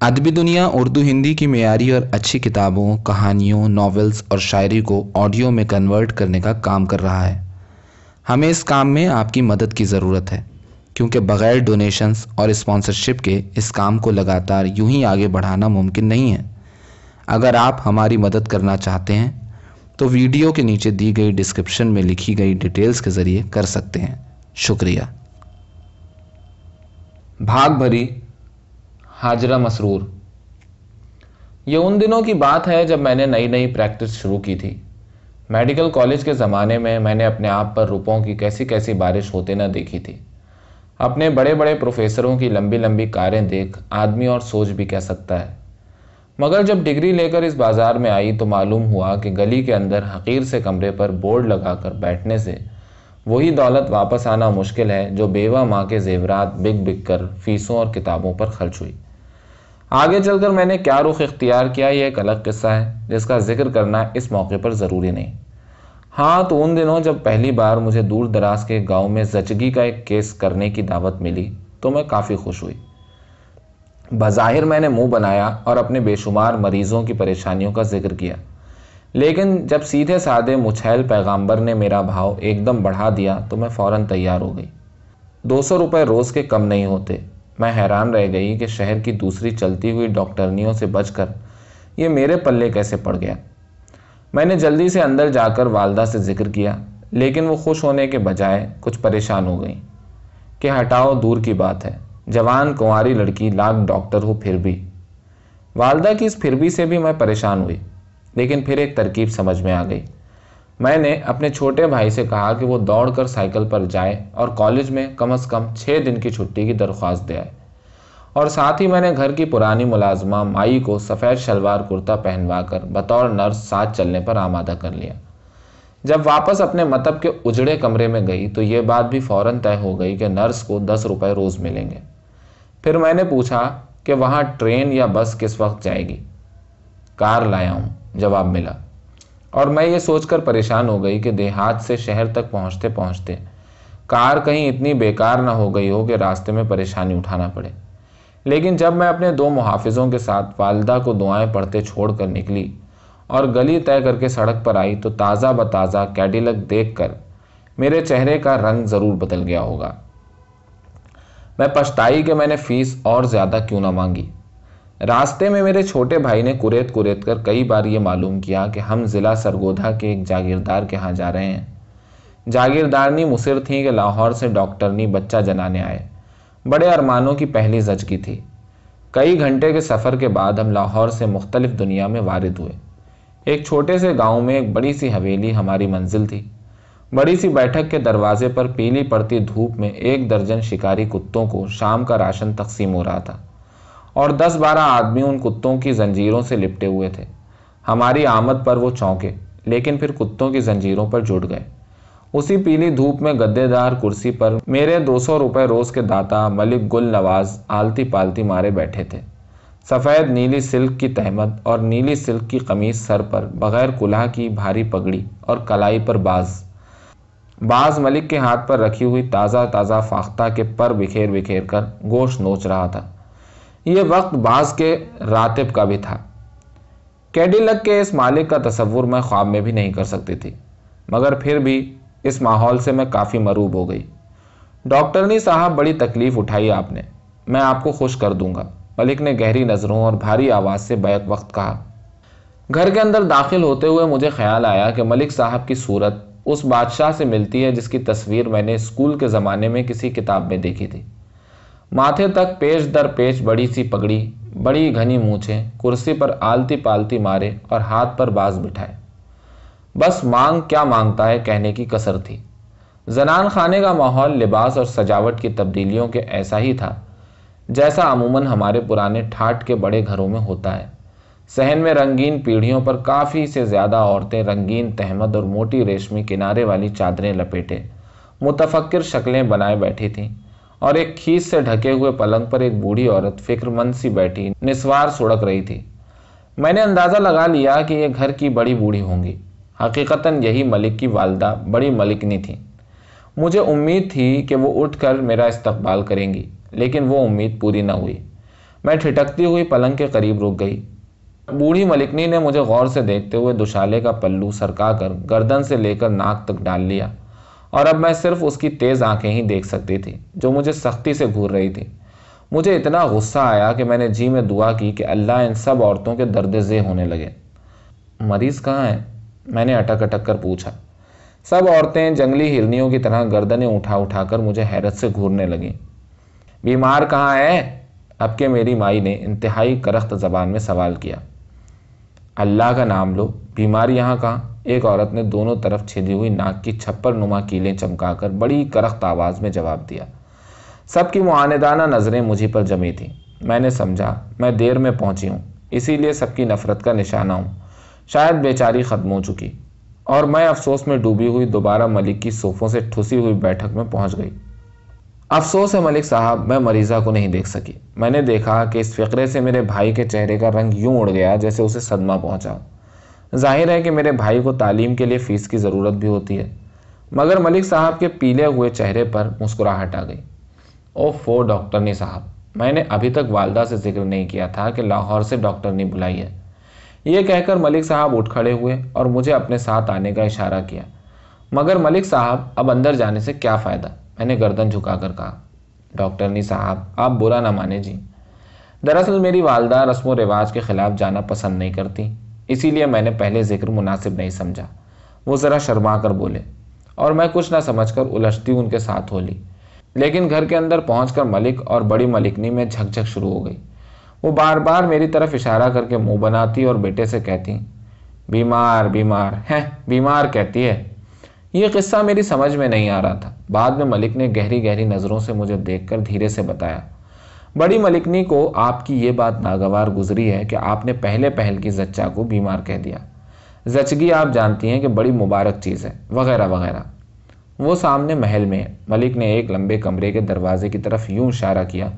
ادبی دنیا، اردو، ہندی کی معیاری اور اچھی کتابوں، کہانیوں، ناولز اور شاعری کو آڈیو میں کنورٹ کرنے کا کام کر رہا ہے۔ ہمیں اس کام میں آپ کی مدد کی ضرورت ہے، کیونکہ بغیر ڈونیشنز اور اسپانسرشپ کے اس کام کو لگاتار یوں ہی آگے بڑھانا ممکن نہیں ہے۔ اگر آپ ہماری مدد کرنا چاہتے ہیں، تو ویڈیو کے نیچے دی گئی ڈسکرپشن میں لکھی گئی ڈیٹیلز کے ذریعے کر سکتے ہیں۔ شکریہ۔ بھاگ بھری حاجرہ مسرور۔ یہ ان دنوں کی بات ہے جب میں نے نئی نئی پریکٹس شروع کی تھی۔ میڈیکل کالج کے زمانے میں میں نے اپنے آپ پر روپوں کی کیسی کیسی بارش ہوتے نہ دیکھی تھی۔ اپنے بڑے بڑے پروفیسروں کی لمبی لمبی کاریں دیکھ آدمی اور سوچ بھی کہہ سکتا ہے۔ مگر جب ڈگری لے کر اس بازار میں آئی تو معلوم ہوا کہ گلی کے اندر حقیر سے کمرے پر بورڈ لگا کر بیٹھنے سے وہی دولت واپس آنا مشکل ہے جو بیوہ ماں کے زیورات بک بک کر فیسوں اور کتابوں پر خرچ ہوئی۔ آگے چل کر میں نے کیا رخ اختیار کیا یہ ایک الگ قصہ ہے، جس کا ذکر کرنا اس موقع پر ضروری نہیں۔ ہاں تو ان دنوں جب پہلی بار مجھے دور دراز کے گاؤں میں زچگی کا ایک کیس کرنے کی دعوت ملی، تو میں کافی خوش ہوئی۔ بظاہر میں نے منہ بنایا اور اپنے بے شمار مریضوں کی پریشانیوں کا ذکر کیا۔ لیکن جب سیدھے سادے مچھیل پیغامبر نے میرا بھاؤ ایک دم بڑھا دیا، تو میں فوراً تیار ہو گئی۔ دو سو روپے روز کے کم نہیں ہوتے۔ میں حیران رہ گئی کہ شہر کی دوسری چلتی ہوئی ڈاکٹرنیوں سے بچ کر یہ میرے پلے کیسے پڑ گیا۔ میں نے جلدی سے اندر جا کر والدہ سے ذکر کیا، لیکن وہ خوش ہونے کے بجائے کچھ پریشان ہو گئیں کہ ہٹاؤ دور کی بات ہے۔ جوان کنواری لڑکی لاکھ ڈاکٹر ہو پھر بھی۔ والدہ کی اس پھر بھی سے بھی میں پریشان ہوئی، لیکن پھر ایک ترکیب سمجھ میں آ گئی۔ میں نے اپنے چھوٹے بھائی سے کہا کہ وہ دوڑ کر سائیکل پر جائے اور کالج میں کم از کم چھ دن کی چھٹی کی درخواست دے آئے اور ساتھ ہی میں نے گھر کی پرانی ملازمہ مائی کو سفید شلوار کرتا پہنوا کر بطور نرس ساتھ چلنے پر آمادہ کر لیا۔ جب واپس اپنے مطب کے اجڑے کمرے میں گئی تو یہ بات بھی فوراً طے ہو گئی کہ نرس کو دس روپے روز ملیں گے۔ پھر میں نے پوچھا کہ وہاں ٹرین یا بس کس وقت جائے گی؟ کار لایا ہوں، جواب ملا۔ اور میں یہ سوچ کر پریشان ہو گئی کہ دیہات سے شہر تک پہنچتے پہنچتے کار کہیں اتنی بیکار نہ ہو گئی ہو کہ راستے میں پریشانی اٹھانا پڑے۔ لیکن جب میں اپنے دو محافظوں کے ساتھ والدہ کو دعائیں پڑھتے چھوڑ کر نکلی اور گلی طے کر کے سڑک پر آئی تو تازہ بتازہ کیڈیلک دیکھ کر میرے چہرے کا رنگ ضرور بدل گیا ہوگا۔ میں پچھتائی کہ میں نے فیس اور زیادہ کیوں نہ مانگی۔ راستے میں میرے چھوٹے بھائی نے کوریت کوریت کر کئی بار یہ معلوم کیا کہ ہم ضلع سرگودھا کے ایک جاگیردار کے ہاں جا رہے ہیں۔ جاگیردارنی مصر تھیں کہ لاہور سے ڈاکٹرنی بچہ جنانے آئے۔ بڑے ارمانوں کی پہلی زچگی تھی۔ کئی گھنٹے کے سفر کے بعد ہم لاہور سے مختلف دنیا میں وارد ہوئے۔ ایک چھوٹے سے گاؤں میں ایک بڑی سی حویلی ہماری منزل تھی۔ بڑی سی بیٹھک کے دروازے پر پیلی پڑتی دھوپ میں ایک درجن شکاری کتوں کو شام کا راشن تقسیم ہو رہا تھا۔ اور دس بارہ آدمی ان کتوں کی زنجیروں سے لپٹے ہوئے تھے۔ ہماری آمد پر وہ چونکے، لیکن پھر کتوں کی زنجیروں پر جڑ گئے۔ اسی پیلی دھوپ میں گدے دار کرسی پر میرے دو سو روپے روز کے داتا ملک گل نواز آلتی پالتی مارے بیٹھے تھے۔ سفید نیلی سلک کی تہمت اور نیلی سلک کی قمیص سر پر بغیر کلہ کی بھاری پگڑی اور کلائی پر باز۔ باز ملک کے ہاتھ پر رکھی ہوئی تازہ تازہ فاختہ کے پر بکھیر بکھیر کر گوشت نوچ رہا تھا۔ یہ وقت بعض کے راتب کا بھی تھا۔ کیڈیلک کے اس مالک کا تصور میں خواب میں بھی نہیں کر سکتی تھی، مگر پھر بھی اس ماحول سے میں کافی مروب ہو گئی۔ ڈاکٹرنی صاحب بڑی تکلیف اٹھائی آپ نے، میں آپ کو خوش کر دوں گا۔ ملک نے گہری نظروں اور بھاری آواز سے بیک وقت کہا۔ گھر کے اندر داخل ہوتے ہوئے مجھے خیال آیا کہ ملک صاحب کی صورت اس بادشاہ سے ملتی ہے جس کی تصویر میں نے اسکول کے زمانے میں کسی کتاب میں دیکھی تھی۔ ماتھے تک پیش در پیش بڑی سی پگڑی، بڑی گھنی مونچھیں کرسی پر آلتی پالتی مارے اور ہاتھ پر باز بٹھائے۔ بس مانگ کیا مانگتا ہے کہنے کی کسر تھی۔ زنان خانے کا ماحول لباس اور سجاوٹ کی تبدیلیوں کے ایسا ہی تھا، جیسا عموماً ہمارے پرانے ٹھاٹ کے بڑے گھروں میں ہوتا ہے۔ صحن میں رنگین پیڑھیوں پر کافی سے زیادہ عورتیں رنگین تہمد اور موٹی ریشمی کنارے والی چادریں لپیٹے، متفکر شکلیں بنائے بیٹھی تھیں۔ اور ایک کھیس سے ڈھکے ہوئے پلنگ پر ایک بوڑھی عورت فکر مند سی بیٹھی، نسوار سڑک رہی تھی۔ میں نے اندازہ لگا لیا کہ یہ گھر کی بڑی بوڑھی ہوں گی۔ حقیقتاً یہی ملک کی والدہ، بڑی ملکنی تھی۔ مجھے امید تھی کہ وہ اٹھ کر میرا استقبال کریں گی، لیکن وہ امید پوری نہ ہوئی۔ میں ٹھٹکتی ہوئی پلنگ کے قریب رک گئی۔ بوڑھی ملکنی نے مجھے غور سے دیکھتے ہوئے دشالے کا پلو سرکا کر گردن سے لے کر ناک تک ڈال لیا۔ اور اب میں صرف اس کی تیز آنکھیں ہی دیکھ سکتی تھی، جو مجھے سختی سے گھور رہی تھی۔ مجھے اتنا غصہ آیا کہ میں نے جی میں دعا کی کہ اللہ ان سب عورتوں کے درد زے ہونے لگے۔ مریض کہاں ہے؟ میں نے اٹک اٹک کر پوچھا۔ سب عورتیں جنگلی ہرنیوں کی طرح گردنیں اٹھا اٹھا کر مجھے حیرت سے گھورنے لگیں۔ بیمار کہاں ہے؟ اب کہ میری مائی نے انتہائی کرخت زبان میں سوال کیا۔ اللہ کا نام لو بیمار یہاں کہاں؟ ایک عورت نے دونوں طرف چھدی ہوئی ناک کی چھپر نما کیلیں چمکا کر بڑی کرخت آواز میں جواب دیا۔ سب کی معاندانہ نظریں مجھے پر جمی تھیں۔ میں نے سمجھا، میں دیر میں پہنچی ہوں، اسی لیے سب کی نفرت کا نشانہ ہوں۔ شاید بیچاری ختم ہو چکی۔ اور میں افسوس میں ڈوبی ہوئی دوبارہ ملک کی صوفوں سے ٹھسی ہوئی بیٹھک میں پہنچ گئی۔ افسوس ہے ملک صاحب، میں مریضہ کو نہیں دیکھ سکی۔ میں نے دیکھا کہ اس فقرے سے میرے بھائی کے چہرے کا رنگ یوں اڑ گیا جیسے اسے صدمہ پہنچا ظاہر ہے کہ میرے بھائی کو تعلیم کے لیے فیس کی ضرورت بھی ہوتی ہے۔ مگر ملک صاحب کے پیلے ہوئے چہرے پر مسکراہٹ آ گئی۔ او فو ڈاکٹرنی صاحب، میں نے ابھی تک والدہ سے ذکر نہیں کیا تھا کہ لاہور سے ڈاکٹرنی بلائی ہے۔ یہ کہہ کر ملک صاحب اٹھ کھڑے ہوئے اور مجھے اپنے ساتھ آنے کا اشارہ کیا۔ مگر ملک صاحب، اب اندر جانے سے کیا فائدہ؟ میں نے گردن جھکا کر کہا ڈاکٹرنی صاحب، آپ برا نہ مانے جی۔ دراصل میری والدہ رسم و رواج کے خلاف جانا پسند نہیں کرتی۔ اسی لیے میں نے پہلے ذکر مناسب نہیں سمجھا۔ وہ ذرا شرما کر بولے، اور میں کچھ نہ سمجھ کر الجھتی ان کے ساتھ ہو لی۔ لیکن گھر کے اندر پہنچ کر ملک اور بڑی ملکنی میں جھک جھک شروع ہو گئی۔ وہ بار بار میری طرف اشارہ کر کے منہ بناتی اور بیٹے سے کہتی، بیمار بیمار ہے بیمار کہتی ہے۔ یہ قصہ میری سمجھ میں نہیں آ رہا تھا۔ بعد میں ملک نے گہری گہری نظروں سے مجھے دیکھ کر دھیرے سے بتایا۔ بڑی ملکنی کو آپ کی یہ بات ناگوار گزری ہے کہ آپ نے پہلے پہل کی زچا کو بیمار کہہ دیا۔ زچگی آپ جانتی ہیں کہ بڑی مبارک چیز ہے، وغیرہ وغیرہ۔ وہ سامنے محل میں ملک نے ایک لمبے کمرے کے دروازے کی طرف یوں اشارہ کیا،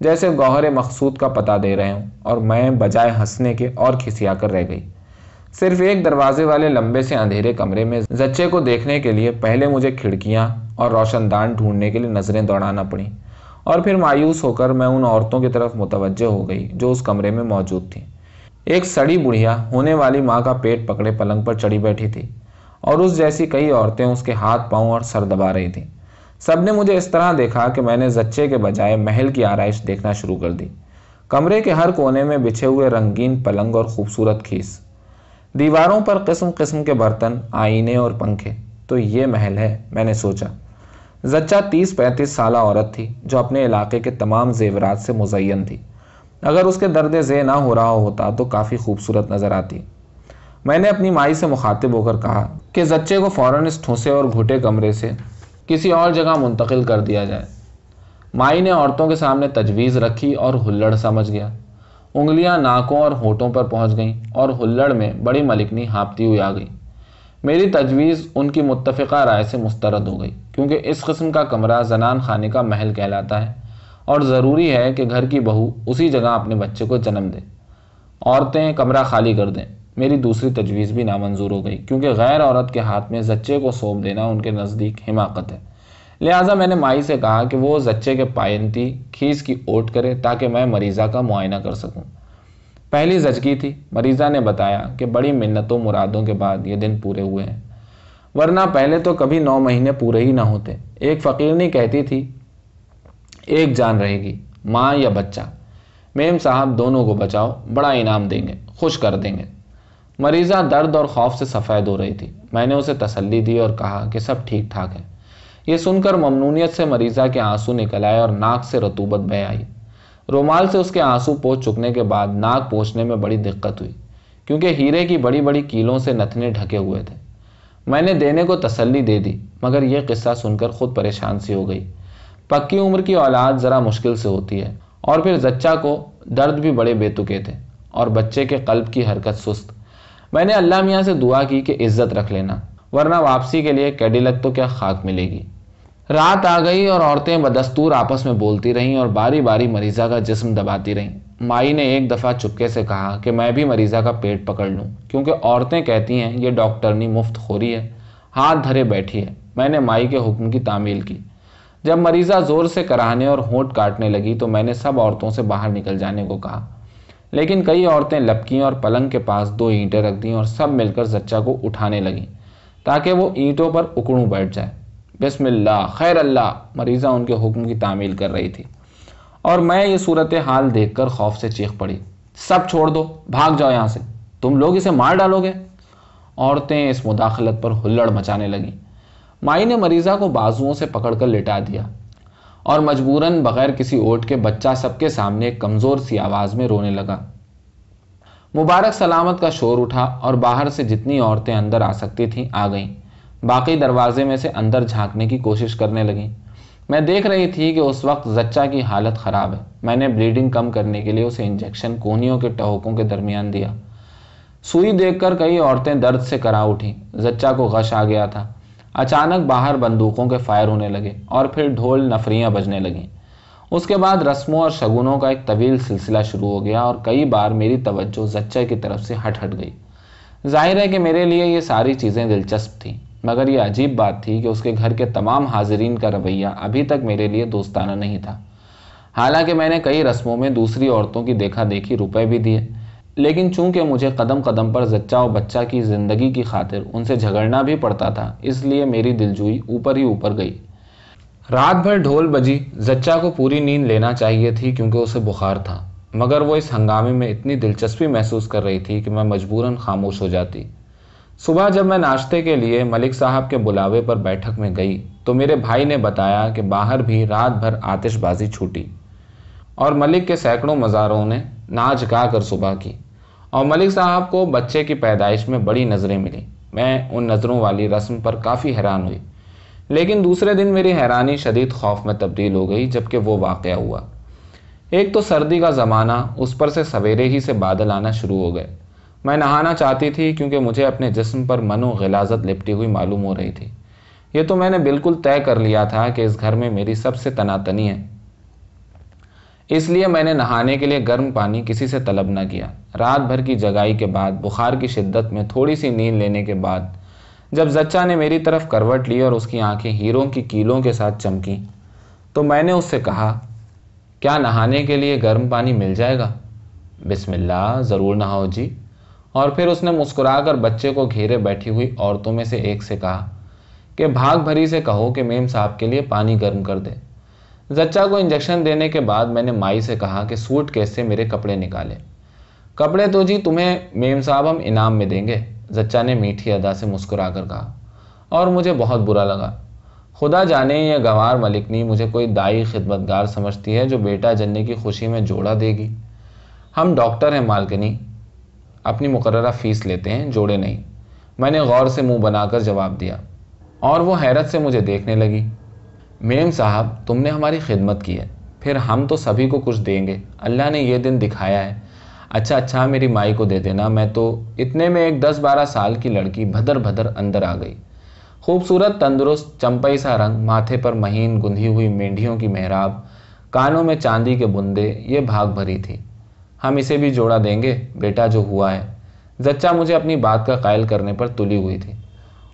جیسے گوہر مقصود کا پتہ دے رہے ہوں، اور میں بجائے ہنسنے کے اور کھسیا کر رہ گئی۔ صرف ایک دروازے والے لمبے سے اندھیرے کمرے میں زچے کو دیکھنے کے لیے پہلے مجھے کھڑکیاں اور روشن دان ڈھونڈنے کے لیے نظریں دوڑانا پڑیں اور پھر مایوس ہو کر میں ان عورتوں کی طرف متوجہ ہو گئی جو اس کمرے میں موجود تھیں۔ ایک سڑی بڑھیا، ہونے والی ماں کا پیٹ پکڑے پلنگ پر چڑھی بیٹھی تھی اور اس جیسی کئی عورتیں اس کے ہاتھ پاؤں اور سر دبا رہی تھیں۔ سب نے مجھے اس طرح دیکھا کہ میں نے زچے کے بجائے محل کی آرائش دیکھنا شروع کر دی۔ کمرے کے ہر کونے میں بچھے ہوئے رنگین پلنگ اور خوبصورت کھیس۔ دیواروں پر قسم قسم کے برتن، آئینے اور پنکھے۔ تو یہ محل ہے، میں نے سوچا۔ زچہ تیس پینتیس سالہ عورت تھی جو اپنے علاقے کے تمام زیورات سے مزین تھی۔ اگر اس کے درد زے نہ ہو رہا ہوتا تو کافی خوبصورت نظر آتی۔ میں نے اپنی مائی سے مخاطب ہو کر کہا کہ زچے کو فوراً اس ٹھوسے اور گھٹے کمرے سے کسی اور جگہ منتقل کر دیا جائے۔ مائی نے عورتوں کے سامنے تجویز رکھی اور ہلڑ سمجھ گیا۔ انگلیاں ناکوں اور ہونٹوں پر پہنچ گئیں اور ہلڑ میں بڑی ملکنی ہانپتی ہوئی آ گئی۔ میری تجویز ان کی متفقہ رائے سے مسترد ہو گئی، کیونکہ اس قسم کا کمرہ زنان خانے کا محل کہلاتا ہے اور ضروری ہے کہ گھر کی بہو اسی جگہ اپنے بچے کو جنم دے۔ عورتیں کمرہ خالی کر دیں۔ میری دوسری تجویز بھی نامنظور ہو گئی، کیونکہ غیر عورت کے ہاتھ میں زچے کو سونپ دینا ان کے نزدیک حماقت ہے۔ لہٰذا میں نے مائی سے کہا کہ وہ زچے کے پائنتی کھیس کی اوٹ کرے تاکہ میں مریضہ کا معائنہ کر سکوں۔ پہلی زچگی تھی۔ مریضہ نے بتایا کہ بڑی منتوں مرادوں کے بعد یہ دن پورے ہوئے ہیں۔ ورنہ پہلے تو کبھی نو مہینے پورے ہی نہ ہوتے۔ ایک فقیرنی کہتی تھی، ایک جان رہے گی، ماں یا بچہ۔ میم صاحب دونوں کو بچاؤ، بڑا انعام دیں گے، خوش کر دیں گے۔ مریضہ درد اور خوف سے سفید ہو رہی تھی۔ میں نے اسے تسلی دی اور کہا کہ سب ٹھیک ٹھاک ہے۔ یہ سن کر ممنونیت سے مریضہ کے آنسو نکل آئے اور ناک سے رتوبت بہ آئی۔ رومال سے اس کے آنسو پوچھ چکنے کے بعد ناک پوچھنے میں بڑی دقت ہوئی، کیونکہ ہیرے کی بڑی بڑی کیلوں سے نتنے ڈھکے ہوئے تھے۔ میں نے دینے کو تسلی دے دی، مگر یہ قصہ سن کر خود پریشان سی ہو گئی۔ پکی عمر کی اولاد ذرا مشکل سے ہوتی ہے، اور پھر زچہ کو درد بھی بڑے بے تکے تھے، اور بچے کے قلب کی حرکت سست۔ میں نے اللہ میاں سے دعا کی کہ عزت رکھ لینا، ورنہ واپسی کے لیے کیڈیلک تو کیا خاک ملے گی۔ رات آ گئی اور عورتیں بدستور آپس میں بولتی رہیں اور باری باری مریضہ کا جسم دباتی رہیں۔ مائی نے ایک دفعہ چپکے سے کہا کہ میں بھی مریضہ کا پیٹ پکڑ لوں، کیونکہ عورتیں کہتی ہیں، یہ ڈاکٹرنی مفت خوری ہے۔ ہاتھ دھرے بیٹھی ہے۔ میں نے مائی کے حکم کی تعمیل کی۔ جب مریضہ زور سے کراہنے اور ہونٹ کاٹنے لگی تو میں نے سب عورتوں سے باہر نکل جانے کو کہا۔ لیکن کئی عورتیں لپکیں اور پلنگ کے پاس دو اینٹیں رکھ دیں اور سب مل کر زچہ کو اٹھانے لگیں، تاکہ وہ اینٹوں پر اکڑوں بیٹھ جائے۔ بسم اللہ، خیر اللہ مریضہ ان کے حکم کی تعمیل کر رہی تھی۔ اور میں یہ صورت حال دیکھ کر خوف سے چیخ پڑی۔ سب چھوڑ دو، بھاگ جاؤ یہاں سے۔ تم لوگ اسے مار ڈالو گے؟ عورتیں اس مداخلت پر ہلڑ مچانے لگیں۔ مائی نے مریضہ کو بازوؤں سے پکڑ کر لٹا دیا۔ اور مجبوراً بغیر کسی اوٹ کے بچہ سب کے سامنے ایک کمزور سی آواز میں رونے لگا۔ مبارک سلامت کا شور اٹھا اور باہر سے جتنی عورتیں اندر آ سکتی تھیں، آ گئیں۔ باقی دروازے میں سے اندر جھانکنے کی کوشش کرنے لگیں۔ میں دیکھ رہی تھی کہ اس وقت زچہ کی حالت خراب ہے۔ میں نے بلیڈنگ کم کرنے کے لیے اسے انجیکشن کونیوں کے ٹہوکوں کے درمیان دیا۔ سوئی دیکھ کر کئی عورتیں درد سے کرا اٹھیں۔ زچہ کو غش آ گیا تھا۔ اچانک باہر بندوقوں کے فائر ہونے لگے اور پھر ڈھول نفریاں بجنے لگیں۔ اس کے بعد رسموں اور شگونوں کا ایک طویل سلسلہ شروع ہو گیا اور کئی بار میری توجہ زچہ کی طرف سے ہٹ ہٹ گئی۔ ظاہر ہے کہ میرے لیے یہ ساری چیزیں دلچسپ تھیں۔ مگر یہ عجیب بات تھی کہ اس کے گھر کے تمام حاضرین کا رویہ ابھی تک میرے لیے دوستانہ نہیں تھا۔ حالانکہ میں نے کئی رسموں میں دوسری عورتوں کی دیکھا دیکھی روپے بھی دیے، لیکن چونکہ مجھے قدم قدم پر زچہ و بچہ کی زندگی کی خاطر ان سے جھگڑنا بھی پڑتا تھا، اس لیے میری دلجوئی اوپر ہی اوپر گئی۔ رات بھر ڈھول بجی زچہ کو پوری نیند لینا چاہیے تھی کیونکہ اسے بخار تھا، مگر وہ اس ہنگامے میں اتنی دلچسپی محسوس کر رہی تھی کہ میں مجبوراً خاموش ہو جاتی۔ صبح جب میں ناشتے کے لیے ملک صاحب کے بلاوے پر بیٹھک میں گئی تو میرے بھائی نے بتایا کہ باہر بھی رات بھر آتش بازی چھوٹی اور ملک کے سینکڑوں مزاروں نے ناچ گا کر صبح کی اور ملک صاحب کو بچے کی پیدائش میں بڑی نظریں ملی میں ان نظروں والی رسم پر کافی حیران ہوئی۔ لیکن دوسرے دن میری حیرانی شدید خوف میں تبدیل ہو گئی جبکہ وہ واقعہ ہوا۔ ایک تو سردی کا زمانہ، اس پر سے سویرے ہی سے بادل آنا شروع ہو گئے۔ میں نہانا چاہتی تھی کیونکہ مجھے اپنے جسم پر من و غلازت لپٹی ہوئی معلوم ہو رہی تھی۔ یہ تو میں نے بالکل طے کر لیا تھا کہ اس گھر میں میری سب سے تناتنی ہے۔ اس لیے میں نے نہانے کے لیے گرم پانی کسی سے طلب نہ کیا۔ رات بھر کی جگائی کے بعد، بخار کی شدت میں تھوڑی سی نیند لینے کے بعد، جب زچہ نے میری طرف کروٹ لی اور اس کی آنکھیں ہیروں کی کیلوں کے ساتھ چمکی، تو میں نے اس سے کہا، کیا نہانے کے لیے گرم پانی مل جائے گا؟ بسم اللہ، ضرور نہاؤ جی۔ اور پھر اس نے مسکرا کر بچے کو گھیرے بیٹھی ہوئی عورتوں میں سے ایک سے کہا کہ بھاگ بھری سے کہو کہ میم صاحب کے لیے پانی گرم کر دے۔ زچہ کو انجیکشن دینے کے بعد میں نے مائی سے کہا کہ سوٹ کیس سے میرے کپڑے نکالے کپڑے تو جی تمہیں میم صاحب ہم انعام میں دیں گے، زچہ نے میٹھی ادا سے مسکرا کر کہا۔ اور مجھے بہت برا لگا۔ خدا جانے یہ گوار ملکنی مجھے کوئی دائی خدمت گار سمجھتی ہے جو بیٹا جننے کی خوشی میں جوڑا دے گی۔ ہم ڈاکٹر ہیں مالکنی اپنی مقررہ فیس لیتے ہیں، جوڑے نہیں۔ میں نے غور سے منہ بنا کر جواب دیا۔ اور وہ حیرت سے مجھے دیکھنے لگی۔ میم صاحب، تم نے ہماری خدمت کی ہے۔ پھر ہم تو سبھی کو کچھ دیں گے۔ اللہ نے یہ دن دکھایا ہے۔ اچھا اچھا میری مائی کو دے دینا۔ میں تو اتنے میں ایک دس بارہ سال کی لڑکی بھدر بھدر اندر آ گئی۔ خوبصورت، تندرست چمپئی سا رنگ، ماتھے پر مہین گندھی ہوئی مینڈیوں کی محراب، کانوں میں چاندی کے بندے، یہ بھاگ بھری تھی۔ ہم اسے بھی جوڑا دیں گے، بیٹا جو ہوا ہے۔ زچہ مجھے اپنی بات کا قائل کرنے پر تلی ہوئی تھی۔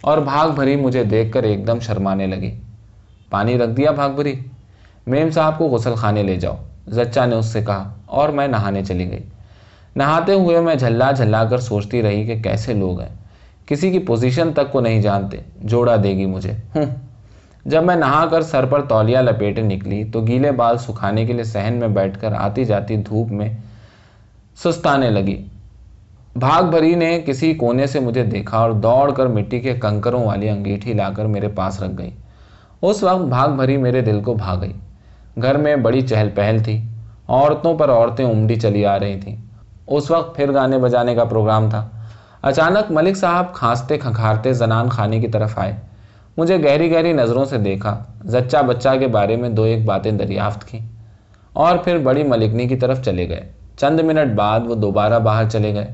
اور بھاگ بھری مجھے دیکھ کر ایک دم شرمانے لگی۔ پانی رکھ دیا بھاگ بھری۔ میم صاحب کو غسل خانے لے جاؤ۔ زچہ نے اس سے کہا، اور میں نہانے چلی گئی۔ نہاتے ہوئے میں جھلا جھلا کر سوچتی رہی کہ کیسے لوگ ہیں۔ کسی کی پوزیشن تک کو نہیں جانتے۔ جوڑا دے گی مجھے۔ ہوں۔ جب میں نہا کر سر پر تولیہ لپیٹے نکلی تو گیلے بال سکھانے کے لیے سہن میں بیٹھ کر آتی جاتی دھوپ میں سستانے لگی۔ بھاگ بھری نے کسی کونے سے مجھے دیکھا اور دوڑ کر مٹی کے کنکروں والی انگیٹھی لا کر میرے پاس رکھ گئی۔ اس وقت بھاگ بھری میرے دل کو بھا گئی۔ گھر میں بڑی چہل پہل تھی۔ عورتوں پر عورتیں عمڈی چلی آ رہی تھیں۔ اس وقت پھر گانے بجانے کا پروگرام تھا۔ اچانک ملک صاحب کھانستے کھنکھارتے زنان خانے کی طرف آئے۔ مجھے گہری گہری نظروں سے دیکھا۔ زچہ بچہ کے بارے میں دو ایک باتیں دریافت کی اور پھر بڑی ملکنی کی طرف چلے گئے۔ چند منٹ بعد وہ دوبارہ باہر چلے گئے۔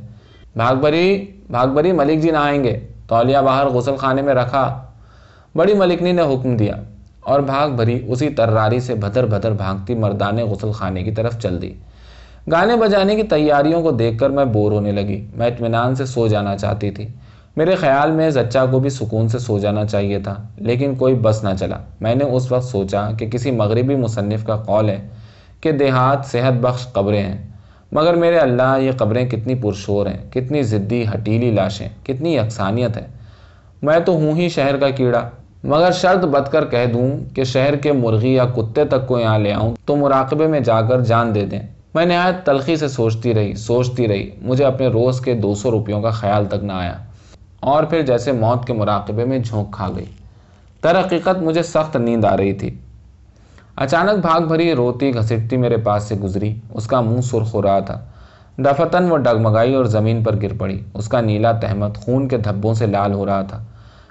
بھاگ بھری بھاگ بھری ملک جی نہ آئیں گے۔ تولیہ باہر غسل خانے میں رکھا۔ بڑی ملکنی نے حکم دیا۔ اور بھاگ بھری اسی تراری سے بھدر بھدر بھاگتی مردان غسل خانے کی طرف چل دی۔ گانے بجانے کی تیاریوں کو دیکھ کر میں بور ہونے لگی۔ میں اطمینان سے سو جانا چاہتی تھی۔ میرے خیال میں زچہ کو بھی سکون سے سو جانا چاہیے تھا، لیکن کوئی بس نہ چلا۔ میں نے اس وقت سوچا کہ کسی مغربی مصنف کا قول ہے کہ دیہات صحت بخش قبریں ہیں۔ مگر میرے اللہ، یہ قبریں کتنی پرشور ہیں، کتنی ضدی ہٹیلی لاشیں، کتنی یکسانیت ہے میں تو ہوں ہی شہر کا کیڑا، مگر شرط بد کر کہہ دوں کہ شہر کے مرغی یا کتے تک کو یہاں لے آؤں تو مراقبے میں جا کر جان دے دیں۔ میں نہایت تلخی سے سوچتی رہی سوچتی رہی، مجھے اپنے روز کے دو سو روپیوں کا خیال تک نہ آیا۔ اور پھر جیسے موت کے مراقبے میں جھونک کھا گئی۔ تر حقیقت مجھے سخت نیند آ رہی تھی۔ اچانک بھاگ بھری روتی گھسٹتی میرے پاس سے گزری۔ اس کا منہ سرخ ہو رہا تھا۔ دفتن وہ ڈگمگائی اور زمین پر گر پڑی۔ اس کا نیلا تہمت خون کے دھبوں سے لال ہو رہا تھا۔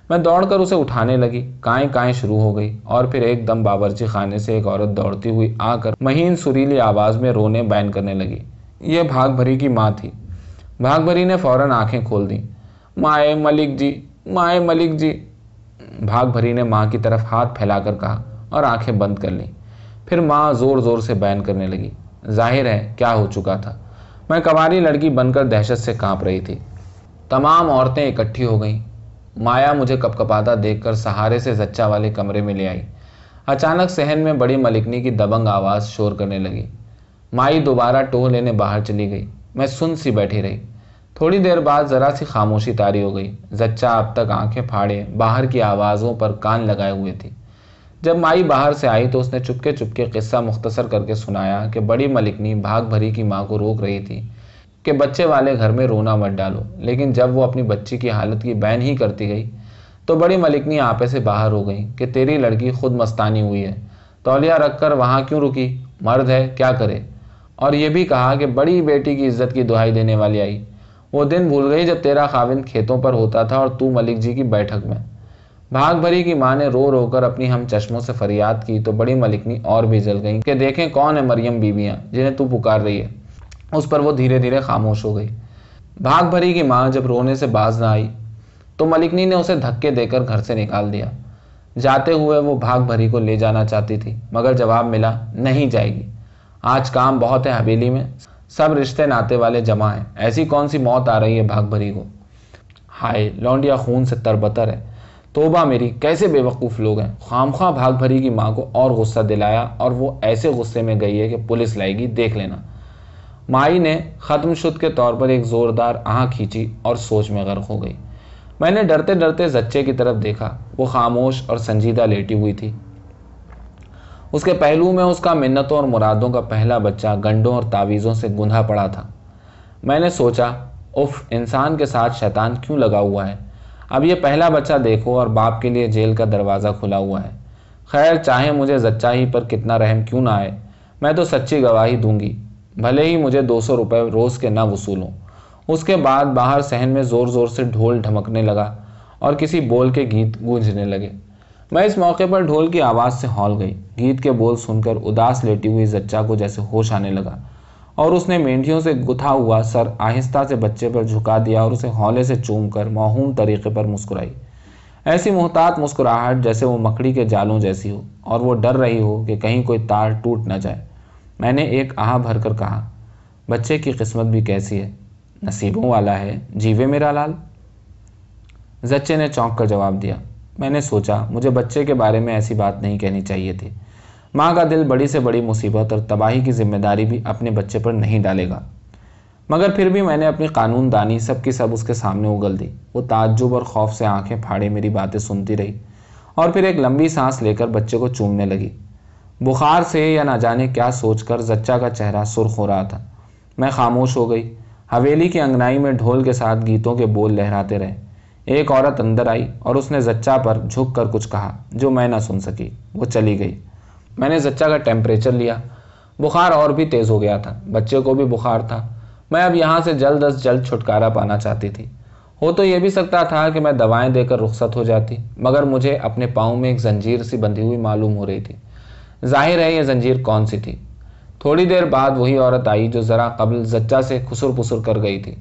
میں دوڑ کر اسے اٹھانے لگی۔ کائیں کائیں شروع ہو گئی اور پھر ایک دم باورچی خانے سے ایک عورت دوڑتی ہوئی آ کر مہین سریلی آواز میں رونے بین کرنے لگی۔ یہ بھاگ بھری کی ماں تھی۔ بھاگ بھری نے فوراً آنکھیں کھول دیں۔ مائے ملک جی مائے ملک جی۔ بھاگ بھری نے ماں کی طرف ہاتھ پھیلا کر کہا اور آنکھیں بند کر لیں۔ پھر ماں زور زور سے بین کرنے لگی۔ ظاہر ہے، کیا ہو چکا تھا؟ میں کماری لڑکی بن کر دہشت سے کانپ رہی تھی۔ تمام عورتیں اکٹھی ہو گئیں۔ مایا مجھے کپ کپاتا دیکھ کر سہارے سے زچہ والے کمرے میں لے آئی۔ اچانک سہن میں بڑی ملکنی کی دبنگ آواز شور کرنے لگی۔ مائی دوبارہ ٹوہ لینے باہر چلی گئی۔ میں سن سی بیٹھی رہی۔ تھوڑی دیر بعد ذرا سی خاموشی تاری ہو گئی۔ زچہ اب تک آنکھیں پھاڑے، باہر کی آوازوں پر کان لگائے ہوئے تھی۔ جب مائی باہر سے آئی تو اس نے چپکے چپکے قصہ مختصر کر کے سنایا کہ بڑی ملکنی بھاگ بھری کی ماں کو روک رہی تھی کہ بچے والے گھر میں رونا مت ڈالو، لیکن جب وہ اپنی بچی کی حالت کی بین ہی کرتی گئی تو بڑی ملکنی آپے سے باہر ہو گئی کہ تیری لڑکی خود مستانی ہوئی ہے۔ تولیہ رکھ کر وہاں کیوں رکی؟ مرد ہے، کیا کرے؟ اور یہ بھی کہا کہ بڑی بیٹی کی عزت کی دہائی دینے والی آئی۔ وہ دن بھول گئی جب تیرا خاوند کھیتوں پر ہوتا تھا اور تو ملک جی کی بیٹھک میں۔ بھاگ بھری کی ماں نے رو رو کر اپنی ہم چشموں سے فریاد کی تو بڑی ملکنی اور بھی جل گئی کہ دیکھیں کون ہے مریم بیویاں جنہیں تو پکار رہی ہے۔ اس پر وہ دھیرے دھیرے خاموش ہو گئی۔ بھاگ بھری کی ماں جب رونے سے باز نہ آئی تو ملکنی نے اسے دھکے دے کر گھر سے نکال دیا۔ جاتے ہوئے وہ بھاگ بھری کو لے جانا چاہتی تھی، مگر جواب ملا، نہیں جائے گی۔ آج کام بہت ہے حویلی میں۔ سب رشتے ناتے والے جمع ہیں۔ ایسی کون سی موت آ رہی ہے بھاگ بھری کو؟ ہائے، لونڈیا خون سے تربتر ہے۔ توبہ میری، کیسے بے وقوف لوگ ہیں؟ خام خواہ بھاگ بھری کی ماں کو اور غصہ دلایا اور وہ ایسے غصے میں گئی ہے کہ پولیس لائے گی، دیکھ لینا۔ مائی نے ختم شد کے طور پر ایک زوردار آہ کھینچی اور سوچ میں غرق ہو گئی۔ میں نے ڈرتے ڈرتے زچے کی طرف دیکھا، وہ خاموش اور سنجیدہ لیٹی ہوئی تھی۔ اس کے پہلو میں اس کا منتوں اور مرادوں کا پہلا بچہ گنڈوں اور تعویذوں سے گندھا پڑا تھا۔ میں نے سوچا اف انسان کے ساتھ شیطان کیوں لگا ہوا ہے؟ اب یہ پہلا بچہ دیکھو اور باپ کے لیے جیل کا دروازہ کھلا ہوا ہے۔ خیر، چاہے مجھے زچہ ہی پر کتنا رحم کیوں نہ آئے، میں تو سچی گواہی دوں گی۔ بھلے ہی مجھے دو سو روپے روز کے نہ وصولوں اس کے بعد باہر سہن میں زور زور سے ڈھول ڈھمکنے لگا اور کسی بول کے گیت گونجنے لگے۔ میں اس موقع پر ڈھول کی آواز سے ہال گئی۔ گیت کے بول سن کر اداس لیٹی ہوئی زچا کو جیسے ہوش آنے لگا۔ اور اس نے مینڈیوں سے گتھا ہوا سر آہستہ سے بچے پر جھکا دیا اور اسے ہولے سے چوم کر موہوم طریقے پر مسکرائی۔ ایسی محتاط مسکراہٹ جیسے وہ مکڑی کے جالوں جیسی ہو اور وہ ڈر رہی ہو کہ کہیں کوئی تار ٹوٹ نہ جائے۔ میں نے ایک آہ بھر کر کہا، بچے کی قسمت بھی کیسی ہے؟ نصیبوں والا ہے، جیوے میرا لال؟ زچے نے چونک کر جواب دیا، میں نے سوچا، مجھے بچے کے بارے میں ایسی بات نہیں کہنی چاہیے تھی۔ ماں کا دل بڑی سے بڑی مصیبت اور تباہی کی ذمہ داری بھی اپنے بچے پر نہیں ڈالے گا۔ مگر پھر بھی میں نے اپنی قانون دانی، سب کی سب اس کے سامنے اگل دی۔ وہ تعجب اور خوف سے آنکھیں پھاڑے میری باتیں سنتی رہی۔ اور پھر ایک لمبی سانس لے کر بچے کو چومنے لگی۔ بخار سے یا نہ جانے کیا سوچ کر زچا کا چہرہ سرخ ہو رہا تھا۔ میں خاموش ہو گئی۔ حویلی کی انگنائی میں ڈھول کے ساتھ گیتوں کے بول لہراتے رہے۔ ایک عورت اندر آئی اور اس نے زچا پر جھک کر کچھ کہا، جو میں نہ سن سکی۔ وہ چلی گئی۔ میں نے زچا کا ٹیمپریچر لیا۔ بخار اور بھی تیز ہو گیا تھا۔ بچے کو بھی بخار تھا۔ میں اب یہاں سے جلد از جلد چھٹکارا پانا چاہتی تھی۔ ہو تو یہ بھی سکتا تھا کہ میں دوائیں دے کر رخصت ہو جاتی، مگر مجھے اپنے پاؤں میں ایک زنجیر سی بندھی ہوئی معلوم ہو رہی تھی۔ ظاہر ہے یہ زنجیر کون سی تھی۔ تھوڑی دیر بعد وہی عورت آئی جو ذرا قبل زچا سے خسر پسر کر گئی تھی۔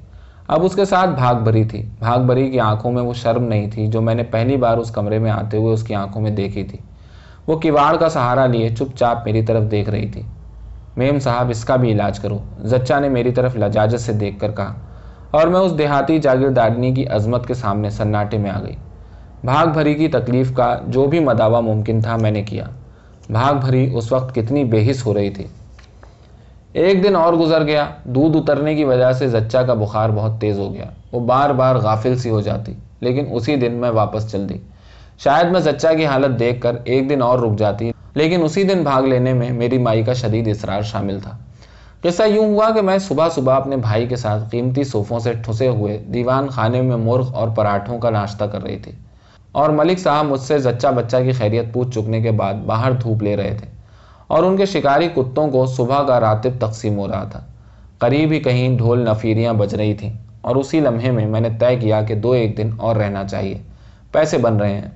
اب اس کے ساتھ بھاگ بھری تھی۔ بھاگ بھری کی آنکھوں میں وہ شرم نہیں تھی جو میں نے پہلی بار اس کمرے میں آتے ہوئے اس کی آنکھوں میں دیکھی تھی۔ وہ کواڑ کا سہارا لیے چپ چاپ میری طرف دیکھ رہی تھی۔ میم صاحب، اس کا بھی علاج کرو۔ زچا نے میری طرف لجاجت سے دیکھ کر کہا۔ اور میں اس دیہاتی جاگیردارنی کی عظمت کے سامنے سناٹے میں آ گئی۔ بھاگ بھری کی تکلیف کا جو بھی مداوع ممکن تھا میں نے کیا۔ بھاگ بھری اس وقت کتنی بے حس ہو رہی تھی۔ ایک دن اور گزر گیا۔ دودھ اترنے کی وجہ سے زچہ کا بخار بہت تیز ہو گیا۔ وہ بار بار غافل سی ہو جاتی، لیکن اسی دن میں واپس چل دی۔ شاید میں زچہ کی حالت دیکھ کر ایک دن اور رک جاتی، لیکن اسی دن بھاگ لینے میں میری مائی کا شدید اصرار شامل تھا۔ قصہ یوں ہوا کہ میں صبح صبح اپنے بھائی کے ساتھ قیمتی صوفوں سے ٹھسے ہوئے دیوان خانے میں مرغ اور پراٹھوں کا ناشتہ کر رہی تھی اور ملک صاحب مجھ سے زچہ بچہ کی خیریت پوچھ چکنے کے بعد باہر دھوپ لے رہے تھے اور ان کے شکاری کتوں کو صبح کا راتب تقسیم ہو رہا تھا۔ قریب ہی کہیں ڈھول نفیریاں بج رہی تھیں اور اسی لمحے میں میں نے طے کیا کہ دو ایک دن اور رہنا چاہیے، پیسے بن رہے ہیں۔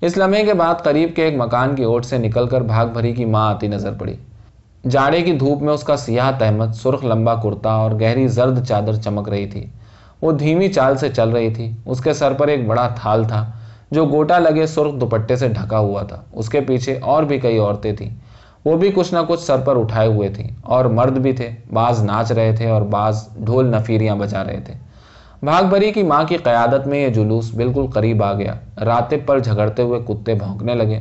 اس لمحے کے بعد قریب کے ایک مکان کی اوٹ سے نکل کر بھاگ بھری کی ماں آتی نظر پڑی۔ جاڑے کی دھوپ میں اس کا سیاہ تحمد سرخ لمبا کرتا اور گہری زرد چادر چمک رہی تھی۔ وہ دھیمی چال سے چل رہی تھی۔ اس کے سر پر ایک بڑا تھال تھا، جو گوٹا لگے سرخ دوپٹے سے ڈھکا ہوا تھا۔ اس کے پیچھے اور بھی کئی عورتیں تھیں۔ وہ بھی کچھ نہ کچھ سر پر اٹھائے ہوئے تھیں۔ اور مرد بھی تھے۔ بعض ناچ رہے تھے اور بعض ڈھول نفیریاں بجا رہے تھے۔ بھاگ بھری کی ماں کی قیادت میں یہ جلوس بالکل قریب آ گیا۔ راتب پر جھگڑتے ہوئے کتے بھونکنے لگے۔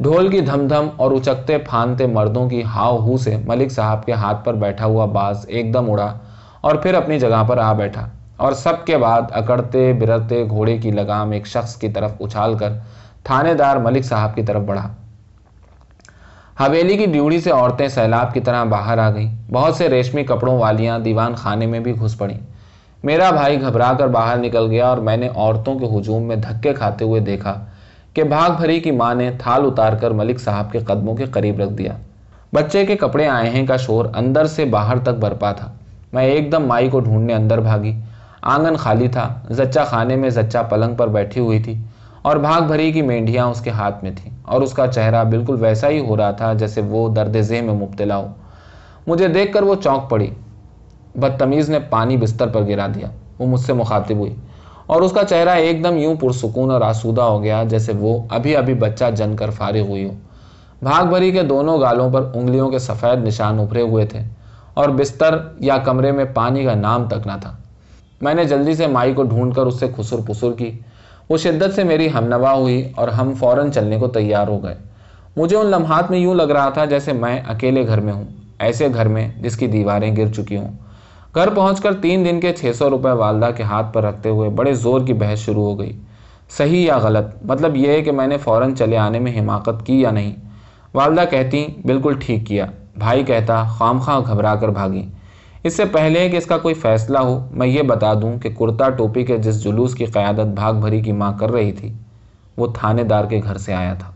ڈھول کی دھم دھم اور اچکتے پھانتے مردوں کی ہاؤ ہو سے ملک صاحب کے ہاتھ پر بیٹھا ہوا باز ایک دم اڑا اور پھر اپنی جگہ پر آ بیٹھا اور سب کے بعد اکڑتے برتے گھوڑے کی لگام ایک شخص کی طرف اچھال کر تھانے دار ملک صاحب کی طرف بڑھا۔ حویلی کی ڈیوڑی سے عورتیں سیلاب کی طرح باہر آ گئیں۔ بہت سے ریشمی کپڑوں والیاں دیوان خانے میں بھی گھس پڑیں۔ میرا بھائی گھبرا کر باہر نکل گیا اور میں نے عورتوں کے ہجوم میں دھکے کھاتے ہوئے دیکھا کہ بھاگ بھری کی ماں نے تھال اتار کر ملک صاحب کے قدموں کے قریب رکھ دیا۔ بچے کے کپڑے آئے ہیں کا شور اندر سے باہر تک برپا تھا۔ میں ایک دم مائی کو ڈھونڈنے اندر بھاگی۔ آنگن خالی تھا۔ زچہ خانے میں زچہ پلنگ پر بیٹھی ہوئی تھی اور بھاگ بھری کی مینڈیاں اس کے ہاتھ میں تھیں اور اس کا چہرہ بالکل ویسا ہی ہو رہا تھا جیسے وہ درد ذہ میں مبتلا ہو۔ مجھے دیکھ کر وہ چونک پڑی۔ بدتمیز نے پانی بستر پر گرا دیا۔ وہ مجھ سے مخاطب ہوئی اور اس کا چہرہ ایک دم یوں پرسکون اور آسودہ ہو گیا جیسے وہ ابھی ابھی بچہ جن کر فارغ ہوئی ہو بھاگ بھری کے دونوں گالوں پر انگلیوں کے سفید نشان ابھرے ہوئے تھے اور بستر یا کمرے میں پانی کا نام تک نہ تھا۔ میں نے جلدی سے مائی کو ڈھونڈ کر اس سے خسر پسر کی۔ وہ شدت سے میری ہمنوا ہوئی اور ہم فوراً چلنے کو تیار ہو گئے۔ مجھے ان لمحات میں یوں لگ رہا تھا جیسے میں اکیلے گھر میں ہوں، ایسے گھر میں جس کی دیواریں گر چکی ہوں۔ گھر پہنچ کر تین دن کے چھ سو روپے والدہ کے ہاتھ پر رکھتے ہوئے بڑے زور کی بحث شروع ہو گئی۔ صحیح یا غلط؟ مطلب یہ ہے کہ میں نے فوراً چلے آنے میں حماقت کی یا نہیں؟ والدہ کہتی، بالکل ٹھیک کیا۔ بھائی کہتا، خام خواہ گھبرا کر بھاگی۔ اس سے پہلے کہ اس کا کوئی فیصلہ ہو، میں یہ بتا دوں کہ کرتا ٹوپی کے جس جلوس کی قیادت بھاگ بھری کی ماں کر رہی تھی، وہ تھانے دار کے گھر سے آیا تھا۔